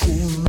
Thank